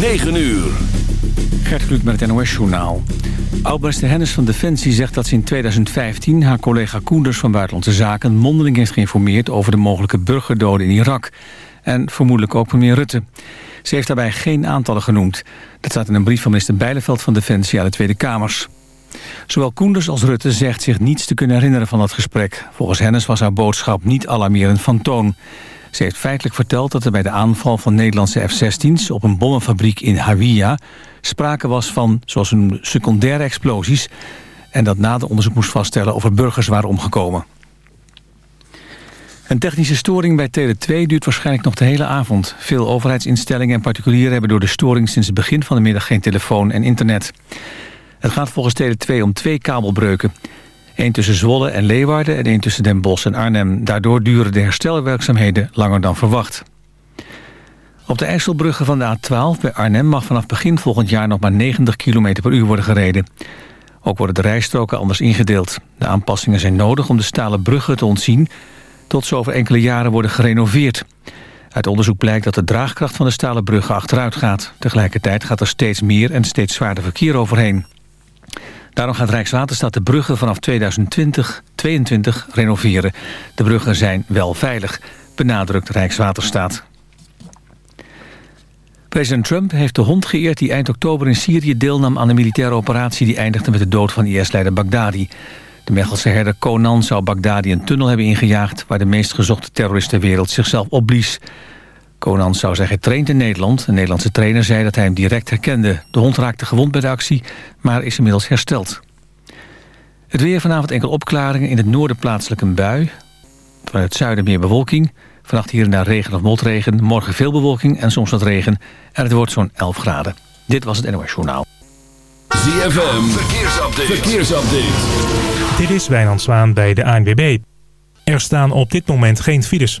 9 uur. Gert Kluk met het NOS-journaal. Oud-minister Hennis van Defensie zegt dat ze in 2015... haar collega Koenders van Buitenlandse Zaken mondeling heeft geïnformeerd... over de mogelijke burgerdoden in Irak. En vermoedelijk ook premier Rutte. Ze heeft daarbij geen aantallen genoemd. Dat staat in een brief van minister Bijleveld van Defensie aan de Tweede Kamers. Zowel Koenders als Rutte zegt zich niets te kunnen herinneren van dat gesprek. Volgens Hennis was haar boodschap niet alarmerend van toon. Ze heeft feitelijk verteld dat er bij de aanval van Nederlandse F-16's... op een bommenfabriek in Hawija sprake was van, zoals noemden, secundaire explosies... en dat na de onderzoek moest vaststellen of er burgers waren omgekomen. Een technische storing bij Tele2 duurt waarschijnlijk nog de hele avond. Veel overheidsinstellingen en particulieren hebben door de storing sinds het begin van de middag geen telefoon en internet. Het gaat volgens Tele2 om twee kabelbreuken. Eén tussen Zwolle en Leeuwarden en één tussen Den Bosch en Arnhem. Daardoor duren de herstelwerkzaamheden langer dan verwacht. Op de IJsselbruggen van de A12 bij Arnhem mag vanaf begin volgend jaar nog maar 90 km per uur worden gereden. Ook worden de rijstroken anders ingedeeld. De aanpassingen zijn nodig om de stalen bruggen te ontzien... tot ze over enkele jaren worden gerenoveerd. Uit onderzoek blijkt dat de draagkracht van de stalen bruggen achteruit gaat. Tegelijkertijd gaat er steeds meer en steeds zwaarder verkeer overheen. Daarom gaat Rijkswaterstaat de bruggen vanaf 2020 2022 renoveren. De bruggen zijn wel veilig, benadrukt Rijkswaterstaat. President Trump heeft de hond geëerd die eind oktober in Syrië deelnam aan een militaire operatie die eindigde met de dood van IS-leider Baghdadi. De Mechelse herder Conan zou Baghdadi een tunnel hebben ingejaagd waar de meest gezochte terrorist ter wereld zichzelf opblies. Conan zou zijn getraind in Nederland. Een Nederlandse trainer zei dat hij hem direct herkende. De hond raakte gewond bij de actie, maar is inmiddels hersteld. Het weer vanavond enkel opklaringen. In het noorden plaatselijk een bui. Vanuit het zuiden meer bewolking. Vannacht hier en daar regen of motregen. Morgen veel bewolking en soms wat regen. En het wordt zo'n 11 graden. Dit was het NOS Journaal. ZFM, verkeersupdate. verkeersupdate. Dit is Wijnand Zwaan bij de ANWB. Er staan op dit moment geen files.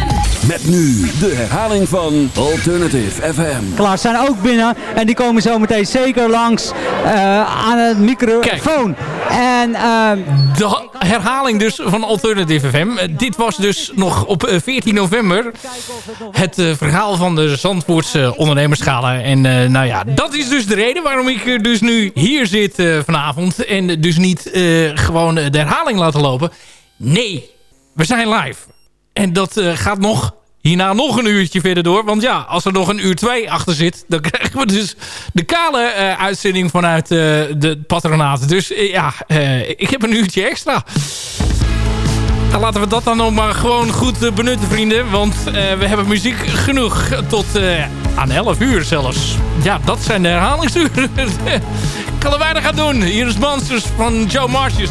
Met nu de herhaling van Alternative FM. Klaar zijn ook binnen en die komen zo meteen zeker langs uh, aan het microfoon. En, uh, de herhaling dus van Alternative FM. Uh, dit was dus nog op 14 november het verhaal van de Zandvoortse ondernemerschalen. En nou ja, dat is dus de reden waarom ik dus nu hier zit vanavond. En dus niet gewoon de herhaling laten lopen. Nee, we zijn live. En dat uh, gaat nog hierna nog een uurtje verder door. Want ja, als er nog een uur twee achter zit... dan krijgen we dus de kale uh, uitzending vanuit uh, de patronaat. Dus ja, ik heb een uurtje extra. Dan laten we dat dan nog maar gewoon goed benutten, vrienden. Want we hebben muziek genoeg tot aan 11 uur zelfs. Ja, dat zijn de herhalingsuren. kan er weinig aan doen. Hier is Monsters van Joe Marcius.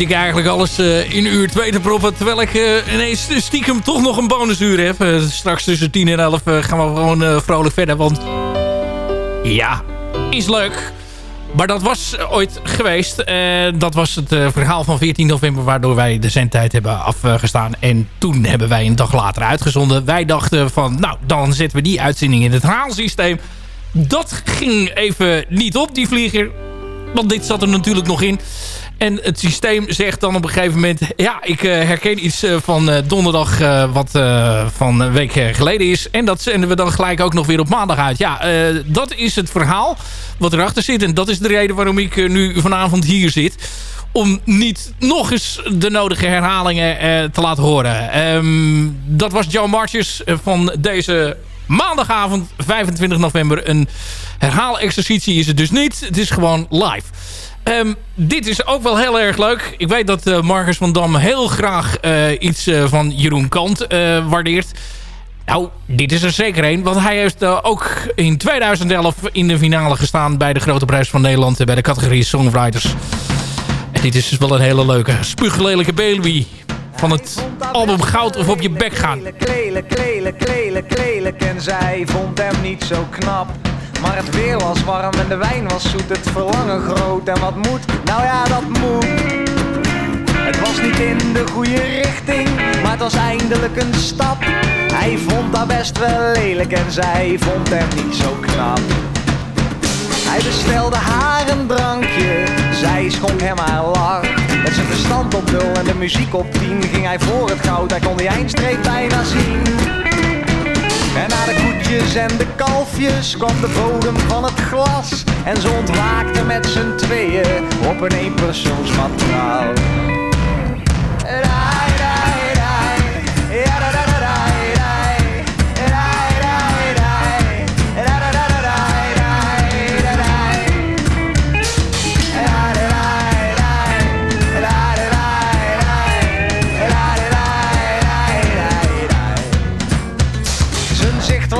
Ik eigenlijk alles in uur 2 te proppen. Terwijl ik ineens stiekem toch nog een bonusuur heb. straks tussen 10 en 11 gaan we gewoon vrolijk verder. Want ja, is leuk. Maar dat was ooit geweest. dat was het verhaal van 14 november... waardoor wij de zendtijd hebben afgestaan. En toen hebben wij een dag later uitgezonden. Wij dachten van, nou, dan zetten we die uitzending in het haalsysteem. Dat ging even niet op, die vlieger. Want dit zat er natuurlijk nog in. En het systeem zegt dan op een gegeven moment... ja, ik uh, herken iets uh, van uh, donderdag wat van een week geleden is. En dat zenden we dan gelijk ook nog weer op maandag uit. Ja, dat is het verhaal wat erachter zit. En dat is de reden waarom ik nu vanavond hier zit. Om niet nog eens de nodige herhalingen te laten horen. Um, dat was Joe Marches van deze maandagavond 25 november. Een herhaalexercitie is het dus niet. Het is gewoon live. Um, dit is ook wel heel erg leuk. Ik weet dat uh, Marcus van Dam heel graag uh, iets uh, van Jeroen Kant waardeert. Nou, dit is er zeker een. Want hij heeft ook in 2011 in de finale gestaan... bij de Grote Prijs van Nederland... bij de categorie Songwriters. En dit is dus wel een hele leuke, spuuglelijke baby van het album Goud of op je bek gaan. Klelijk, klelijk, klelijk, klelijk. En zij vond hem niet zo knap. Maar het weer was warm en de wijn was zoet. Het verlangen groot en wat moet? Nou ja, dat moet. Het was niet in de goede richting, maar het was eindelijk een stap. Hij vond dat best wel lelijk en zij vond hem niet zo knap. Hij bestelde haar een drankje, zij schonk hem haar lach. Met zijn verstand op nul en de muziek op tien ging hij voor het goud, hij kon die eindstreep bijna zien. En na de koetjes en de kalfjes kwam de bodem van het glas. En ze ontwaakten met z'n tweeën op een eenpersoonsmatrouw.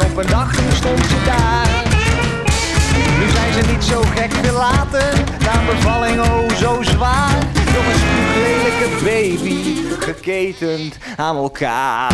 En op een dag toen stond ze daar. Nu zijn ze niet zo gek te laten, na bevalling oh zo zwaar. Nog een lelijke baby, geketend aan elkaar.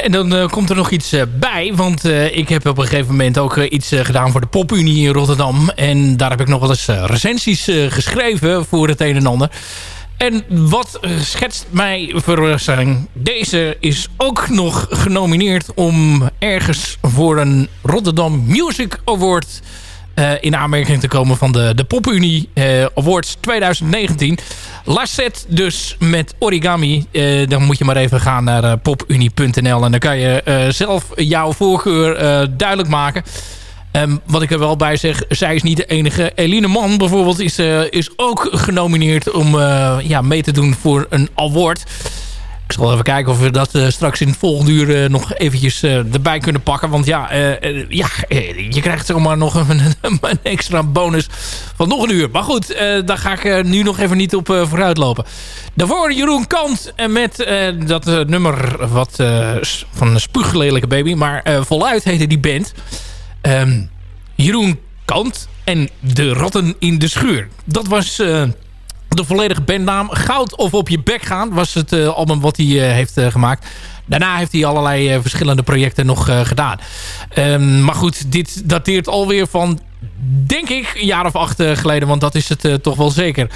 En dan eh, komt er nog iets eh, bij. Want eh, ik heb op een gegeven moment ook iets gedaan voor de Popunie in Rotterdam. En daar heb ik nog wel eens recensies geschreven voor het een en ander. En wat schetst mij verrassing? Deze is ook nog genomineerd om ergens voor een Rotterdam Music Award eh, in aanmerking te komen van de, de Popunie eh, Awards 2019. Lacet dus met origami. Eh, dan moet je maar even gaan naar popunie.nl en dan kan je zelf jouw voorkeur duidelijk maken. Ehm, wat ik er wel bij zeg, zij is niet de enige. Eline Man bijvoorbeeld is, is ook genomineerd om ja, mee te doen voor een award. Zal even kijken of we dat eh, straks in het volgende uur eh, nog eventjes eh, erbij kunnen pakken. Want ja, ja je krijgt zomaar nog een, een extra bonus van nog een uur. Maar goed, daar ga ik nu nog even niet op vooruit lopen. Daarvoor Jeroen Kant met dat nummer wat, van een spuuglelijke baby. Maar voluit heette die band. Ehm, Jeroen Kant en de ratten in de schuur. Dat was... de volledige bandnaam. Goud of op je bek gaan was het eh, album wat hij eh, heeft eh, gemaakt. Daarna heeft hij allerlei verschillende projecten nog gedaan. Ehm, maar goed, dit dateert alweer van, denk ik, een jaar of acht geleden. Want dat is het toch wel zeker.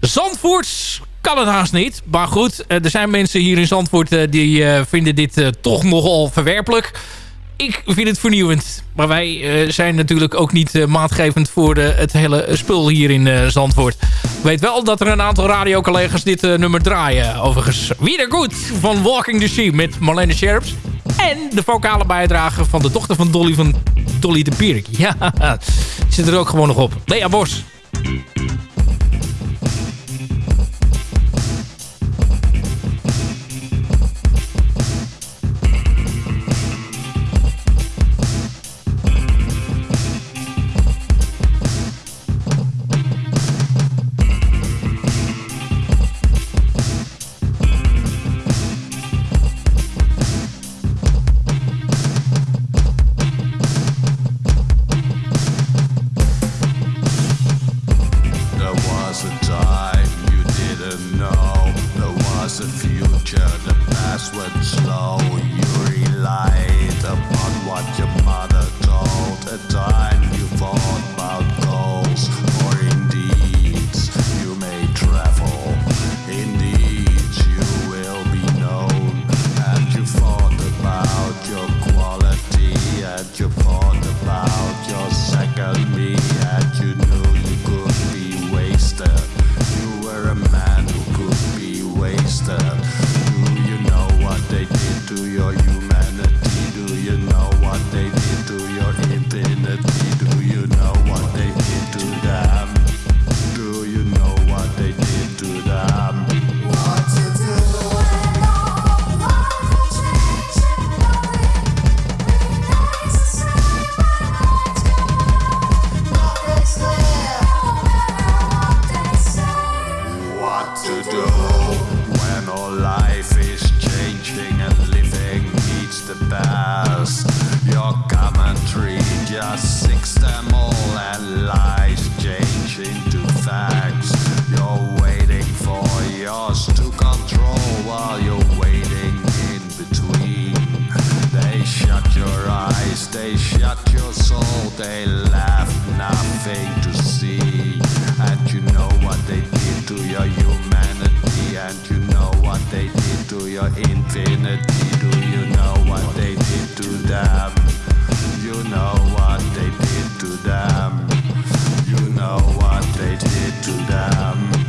Zandvoorts kan het haast niet. Maar goed, er zijn mensen hier in Zandvoort die vinden dit toch nogal verwerpelijk ik vind het vernieuwend. Maar wij eh, zijn natuurlijk ook niet eh, maatgevend voor de het hele spul hier in Zandvoort. Ik weet wel dat er een aantal radiocollega's dit nummer draaien. Overigens, weer goed van Walking the Sea met Marlene Sherps. En de vocale bijdrage van de dochter van Dolly van Dolly de Pierik. Ja, zit er ook gewoon nog op. Lea Bos. mix them all and lies change into facts. You're waiting for yours to control while you're waiting in between. They shut your eyes, they shut your soul, they left nothing to see. And you know what they did to your humanity, and you know what they did to your infinity. Do you know what they did to them? You know what they did to them. You know what they did to them.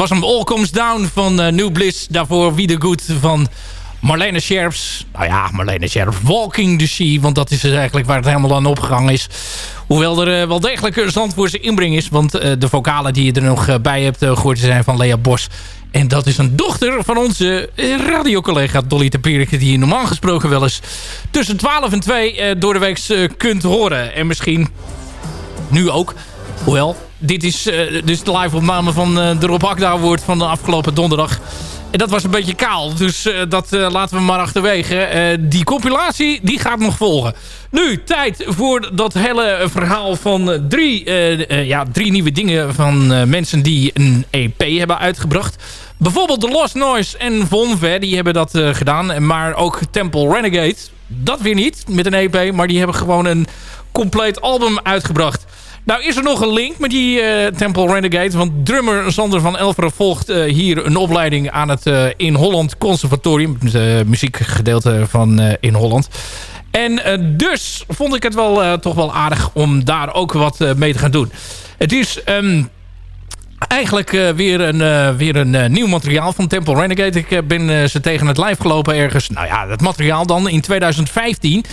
Was hem All Comes Down van eh, New Bliss. Daarvoor Wie the Good van Marlene Scherps. Nou ja, Marlene Scherps. Walking the Sea. Want dat is dus eigenlijk waar het helemaal aan opgehangen is. Hoewel er eh, wel degelijk Zandvoortse inbreng is. Want eh, de vocalen die je er nog bij hebt eh, gehoord zijn van Lea Bos. En dat is een dochter van onze radiocollega Dolly Tapierke... die je normaal gesproken wel eens tussen 12 en 2 eh, door de week kunt horen. En misschien nu ook. Hoewel, dit is dus de live opname van eh, de Rob Akda wordt van de afgelopen donderdag. En dat was een beetje kaal, dus eh, dat laten we maar achterwege. Die compilatie, die gaat nog volgen. Nu, tijd voor dat hele verhaal van drie, ja, drie nieuwe dingen van mensen die een EP hebben uitgebracht. Bijvoorbeeld The Lost Noise en Von Ver, die hebben dat gedaan. Maar ook Temple Renegade, dat weer niet met een EP. Maar die hebben gewoon een compleet album uitgebracht. Nou is er nog een link met die eh, Temple Renegade. Want drummer Sander van Elveren volgt eh, hier een opleiding aan het eh, In Holland Conservatorium. Het uh, muziekgedeelte van In Holland. En dus vond ik het wel toch wel aardig om daar ook wat mee te gaan doen. Het is... ehm, Eigenlijk eh, weer een, eh, weer een eh, nieuw materiaal van Temple Renegade. Ik ben ze tegen het lijf gelopen ergens. Nou ja, dat materiaal dan in 2015.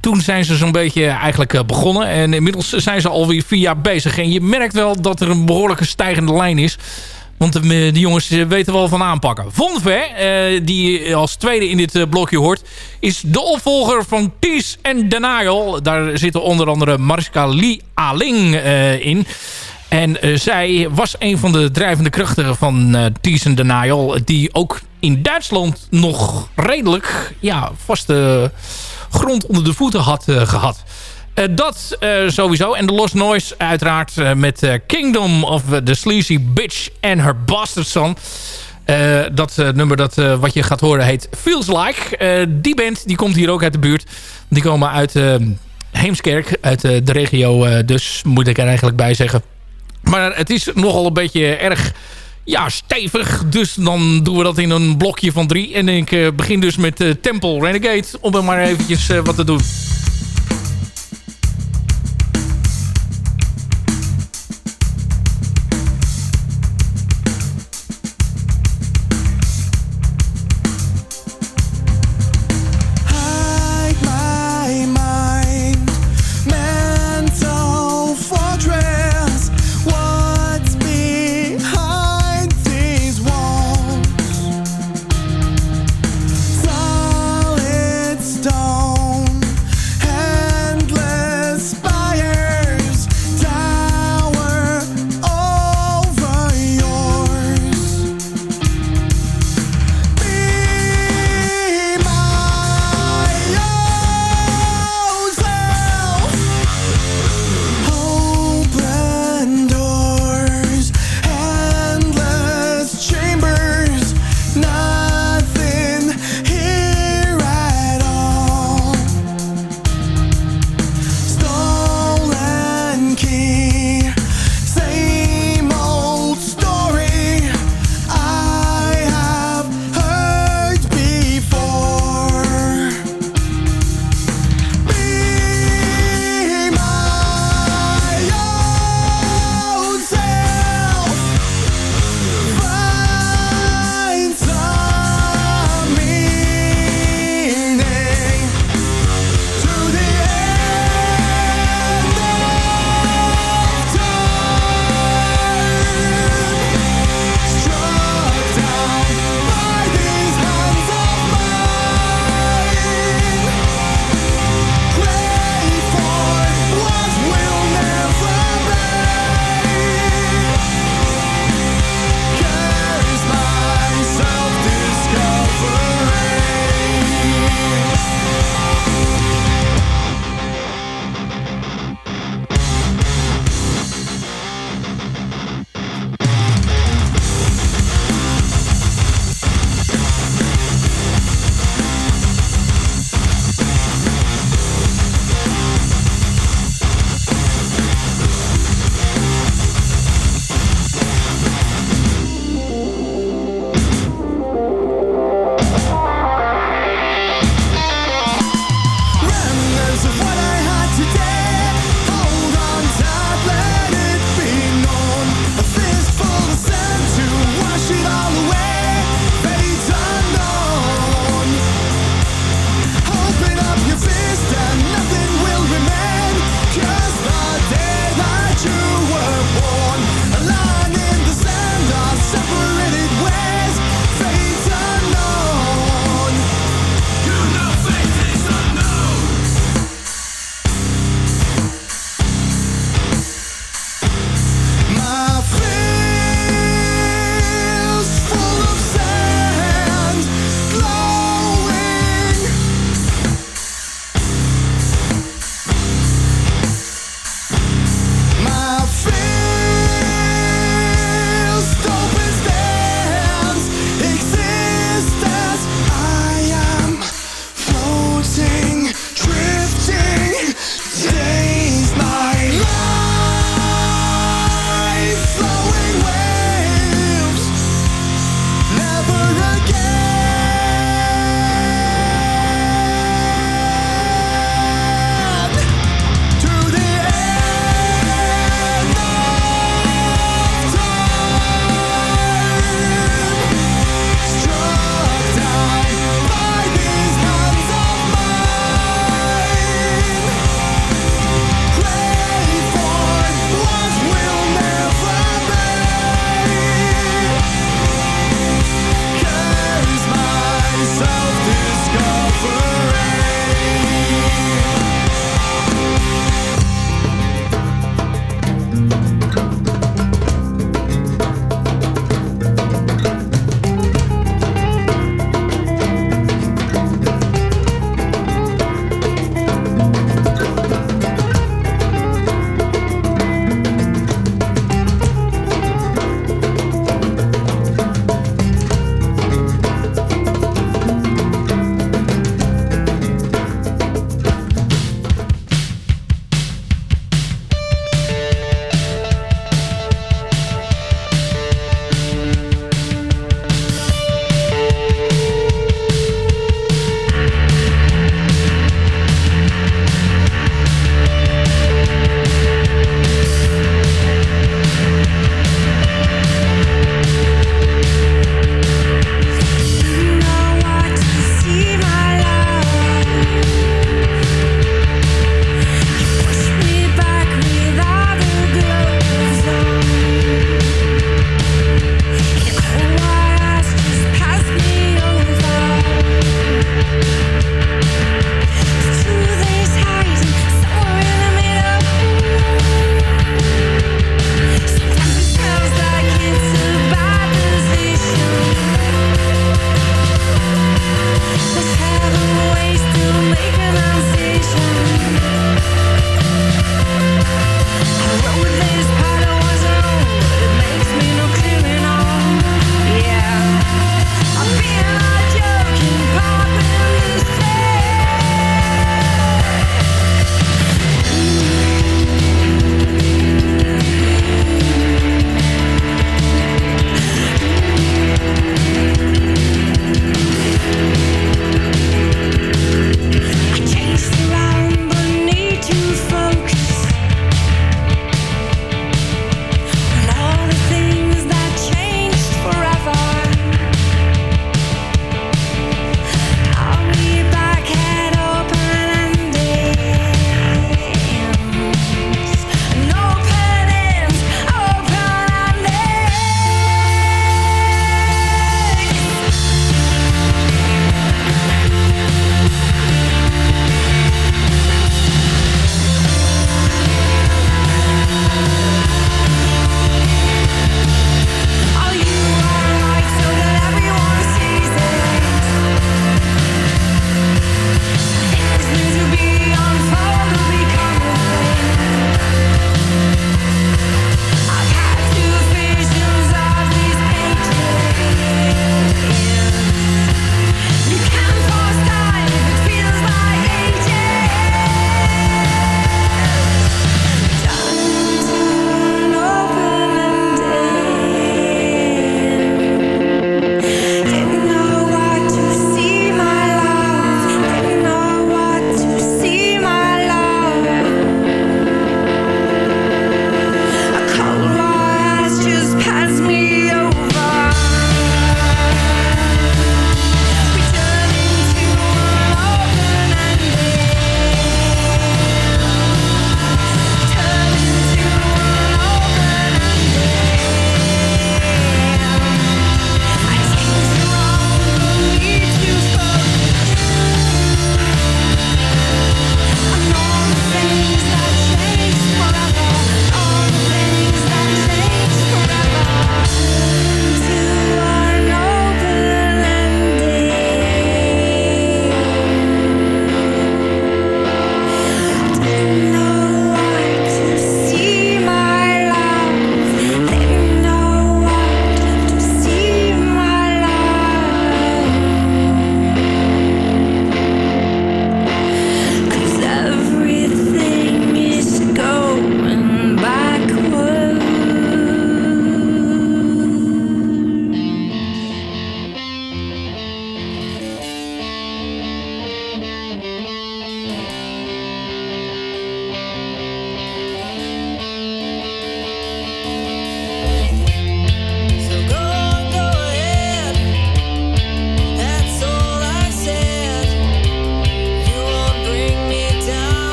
Toen zijn ze zo'n beetje eigenlijk begonnen. En inmiddels zijn ze alweer vier jaar bezig. En je merkt wel dat er een behoorlijke stijgende lijn is. Want de, jongens weten wel van aanpakken. Von Ver, die als tweede in dit blokje hoort... is de opvolger van Peace and Denial. Daar zitten onder andere Mariska Lee Aling in... En eh, zij was een van de drijvende krachten van uh, Thyssen Denial... die ook in Duitsland nog redelijk ja, vaste grond onder de voeten had eh, gehad. Eh, dat sowieso. En de Lost Noise uiteraard met Kingdom of the Sleazy Bitch and Her Bastard Son. Dat nummer dat, wat je gaat horen heet Feels Like. Die band die komt hier ook uit de buurt. Die komen uit Heemskerk, uit de regio. dus moet ik er eigenlijk bij zeggen. Maar het is nogal een beetje erg ja, stevig. Dus dan doen we dat in een blokje van drie. En ik eh, begin dus met eh, Temple Renegade. Om er maar eventjes eh, wat te doen.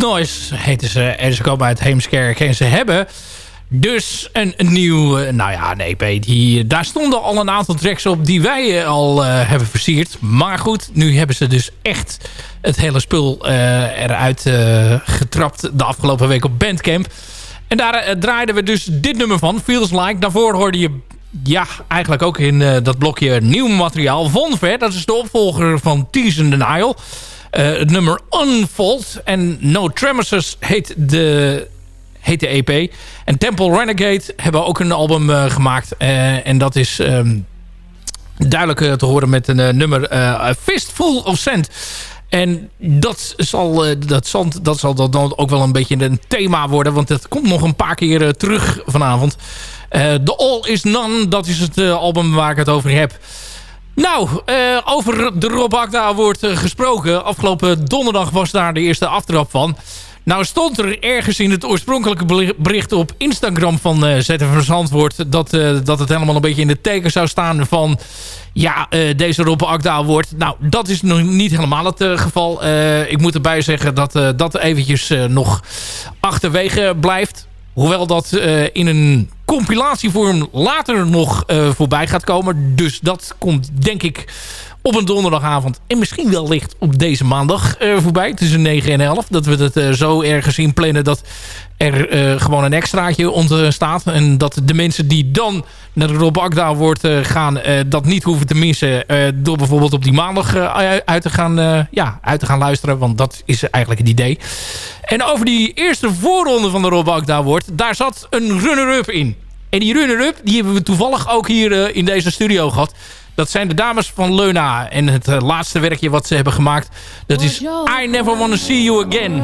Noise heten ze. En ze komen uit Heemskerk. En ze hebben dus een, nieuw... eh, nou ja, EP. Die, daar stonden al een aantal tracks op die wij eh, al eh, hebben versierd. Maar goed, nu hebben ze dus echt het hele spul eruit getrapt de afgelopen week op Bandcamp. En daar draaiden we dus dit nummer van, Feels Like. Daarvoor hoorde je ja, eigenlijk ook in dat blokje nieuw materiaal. Von Ver, dat is de opvolger van Tease in the. Eh, het nummer Unfold. En No Tremors heet de, heet de EP. En Temple Renegade hebben ook een album eh, gemaakt. Eh, en dat is... ehm, duidelijk te horen met een nummer Fistful of Sand. En dat zal, dat, zand, dat zal dan ook wel een beetje een thema worden. Want het komt nog een paar keer terug vanavond. The All Is None, dat is het album waar ik het over heb. Nou, eh, over de Rob Akda wordt eh, gesproken. Afgelopen donderdag was daar de eerste aftrap van. Nou stond er ergens in het oorspronkelijke beri- bericht op Instagram van Zandvoort... Dat, dat het helemaal een beetje in de teken zou staan van... ja, deze Rob Akda wordt. Nou, dat is nog niet helemaal het geval. Ik moet erbij zeggen dat dat eventjes nog achterwege blijft. Hoewel dat eh, in een compilatievorm later nog eh, voorbij gaat komen. Dus dat komt denk ik op een donderdagavond. En misschien wel licht op deze maandag eh, voorbij. Tussen 9 en 11. Dat we het eh, zo ergens inplannen dat er eh, gewoon een extraatje ontstaat. En dat de mensen die dan naar de Rob Akda wordt gaan... dat niet hoeven te missen. door bijvoorbeeld op die maandag uit, te gaan, ja, uit te gaan luisteren. Want dat is eigenlijk het idee. En over die eerste voorronde van de Rob Akda wordt... daar zat een runner-up in. En die runner-up die hebben we toevallig ook hier in deze studio gehad. Dat zijn de dames van Leuna. En het eh, laatste werkje wat ze hebben gemaakt... dat is I Never Wanna See You Again.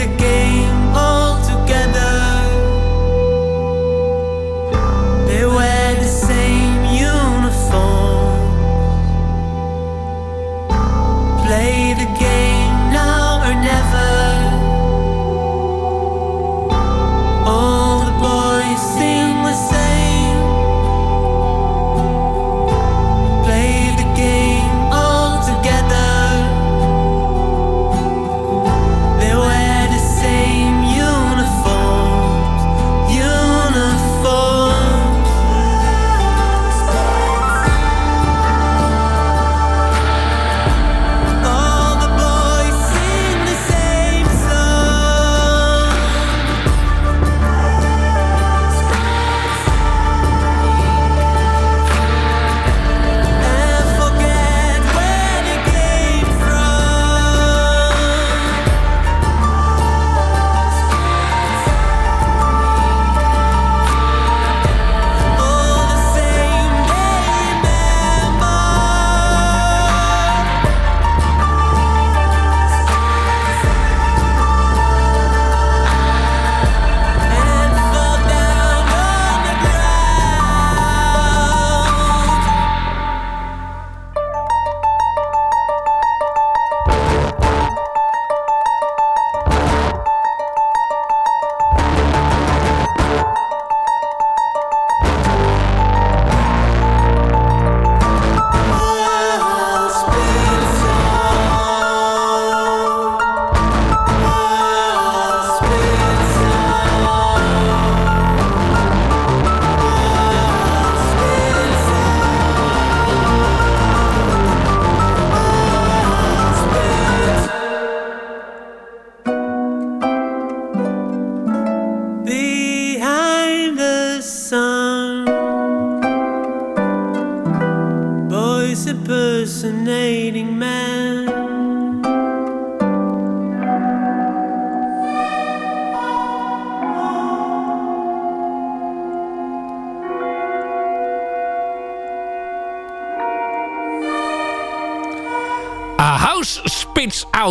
The game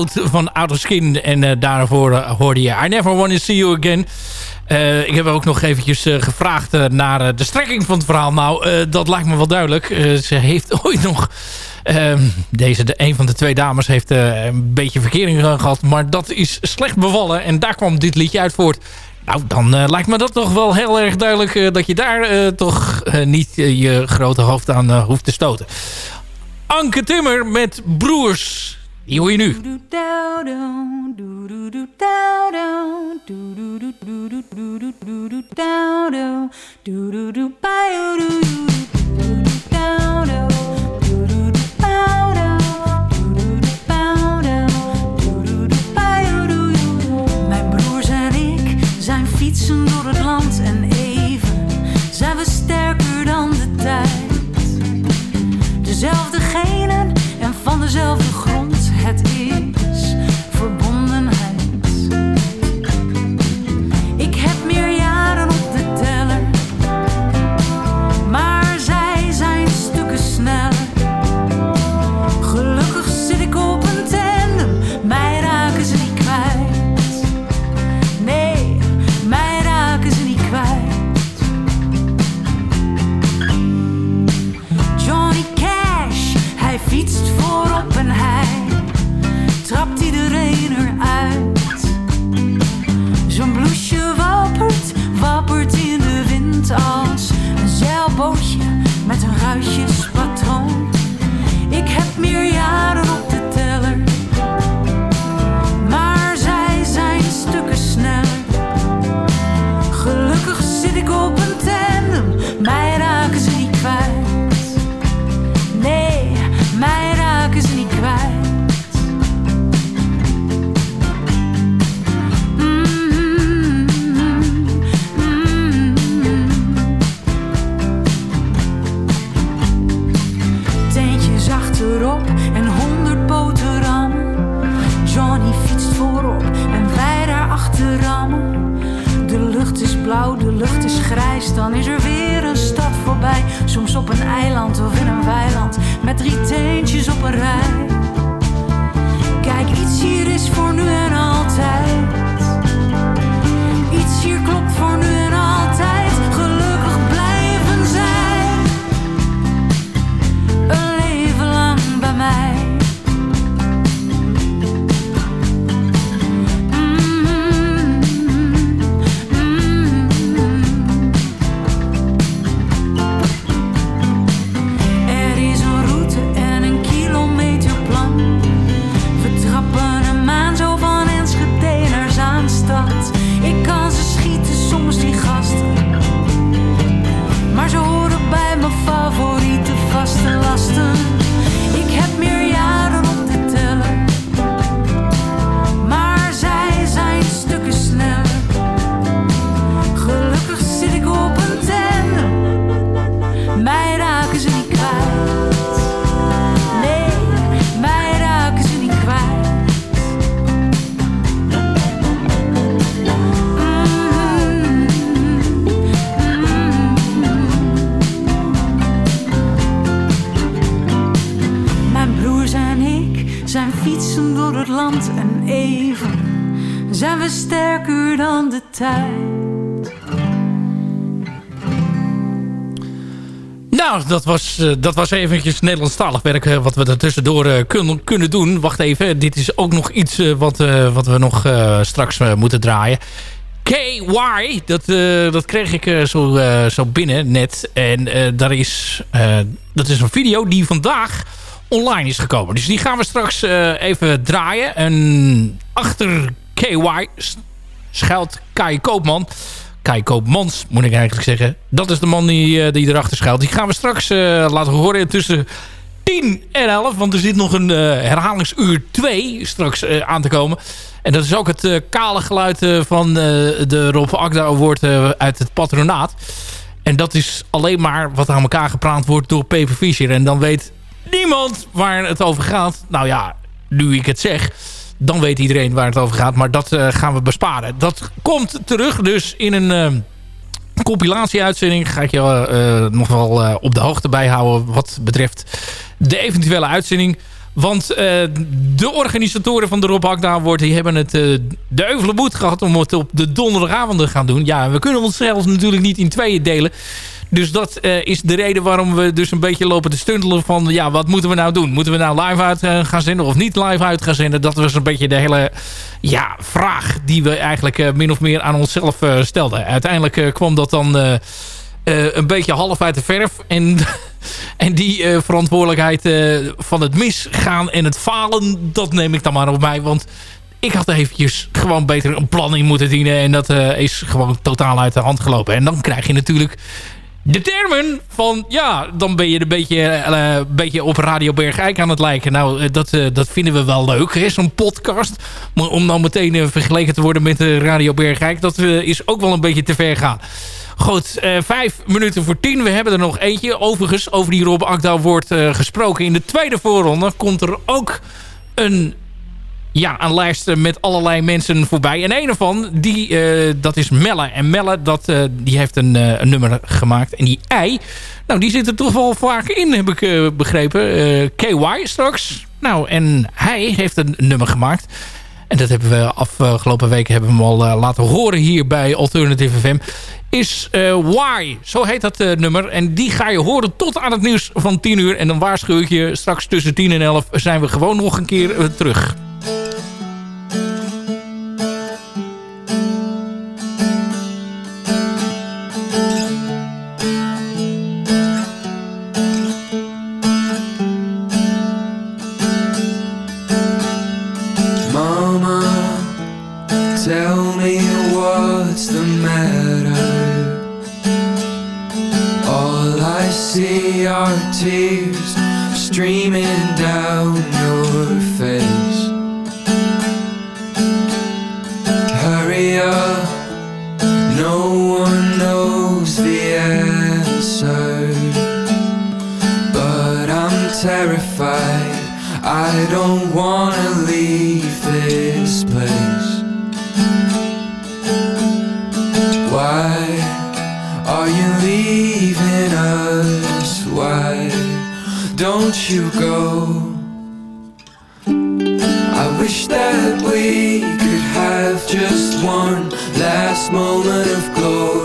Van Outer Skin. En eh, daarvoor eh, hoorde je I Never Wanna See You Again. Eh, ik heb ook nog eventjes gevraagd naar de strekking van het verhaal. Nou, dat lijkt me wel duidelijk. Ze heeft ooit nog... ehm, deze, de, een van de twee dames heeft een beetje verkering eh, gehad. Maar dat is slecht bevallen. En daar kwam dit liedje uit voort. Nou, dan lijkt me dat toch wel heel erg duidelijk... dat je daar toch niet je grote hoofd aan hoeft te stoten. Anke Timmer met Broers. Die hoor je nu. Mijn broers en ik zijn fietsen door het land en even zijn we sterker dan de tijd. Dezelfde genen en van dezelfde grond, Dat was, eh, dat was eventjes Nederlandstalig werk eh, wat we tussendoor eh, kunnen, kunnen doen. Wacht even, dit is ook nog iets wat, wat we nog straks moeten draaien. KY, dat, dat kreeg ik zo, zo binnen net. En daar is, dat is een video die vandaag online is gekomen. Dus die gaan we straks even draaien. En achter KY schuilt Kai Koopman. Kai Koopmans, moet ik eigenlijk zeggen. Dat is de man die, eh, die erachter schuilt. Die gaan we straks eh, laten horen tussen 10 en 11. Want er zit nog een eh, herhalingsuur 2 straks aan te komen. En dat is ook het kale geluid van de Rob Agda Award uit het patronaat. En dat is alleen maar wat aan elkaar gepraat wordt door Peper Fischer. En dan weet niemand waar het over gaat. Nou ja, nu ik het zeg, dan weet iedereen waar het over gaat. Maar dat eh, gaan we besparen. Dat komt terug dus in een eh, compilatie-uitzending. Ga ik je eh, nog wel op de hoogte bijhouden wat betreft de eventuele uitzending. Want de organisatoren van de Rob Hakda Award... die hebben het eh, de euvele moed gehad om het op de donderdagavond te gaan doen. Ja, we kunnen ons zelfs natuurlijk niet in tweeën delen. Dus dat eh, is de reden waarom we dus een beetje lopen te stuntelen van... ja, wat moeten we nou doen? Moeten we nou live uit eh, gaan zenden of niet live uit gaan zenden? Dat was een beetje de hele ja, vraag die we eigenlijk eh, min of meer aan onszelf stelden. Uiteindelijk kwam dat dan... een beetje half uit de verf. En, en die verantwoordelijkheid van het misgaan en het falen... dat neem ik dan maar op mij. Want ik had eventjes gewoon beter een plan in moeten dienen. En dat is gewoon totaal uit de hand gelopen. En dan krijg je natuurlijk de termen van... ja, dan ben je een beetje, eh, een beetje op Radio Bergijk aan het lijken. Nou, eh, dat, eh, dat vinden we wel leuk, zo'n podcast. Maar om dan meteen eh, vergeleken te worden met Radio Bergijk... dat eh, is ook wel een beetje te ver gaan. Goed, eh, vijf minuten voor tien. We hebben er nog eentje. Overigens, over die Rob Akda wordt eh, gesproken. In de tweede voorronde komt er ook een, ja, een lijst met allerlei mensen voorbij. En een ervan, die, eh, dat is Melle. En Melle, dat, eh, die heeft een, eh, een nummer gemaakt. En die ei, nou, die zit er toch wel vaak in, heb ik begrepen. KY straks. Nou, en hij heeft een nummer gemaakt. En dat hebben we afgelopen weken hebben we hem al laten horen hier bij Alternative FM. Is Why. Zo heet dat nummer. En die ga je horen tot aan het nieuws van 10 uur. En dan waarschuw ik je, straks tussen 10 en 11 zijn we gewoon nog een keer terug. I see our tears streaming down your face. Hurry up, no one knows the answer. But I'm terrified. I don't wanna you go. I wish that we could have just one last moment of glory.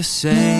the same